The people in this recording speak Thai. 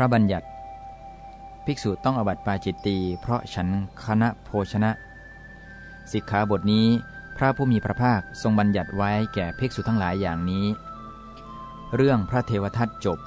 ระบัญญัติ ภิกษุต้องอบัติปาจิตตีเพราะฉันคณะโภชนะ สิกขาบทนี้พระผู้มีพระภาคทรงบัญญัติไว้แก่ภิกษุทั้งหลายอย่างนี้ เรื่องพระเทวทัตจบ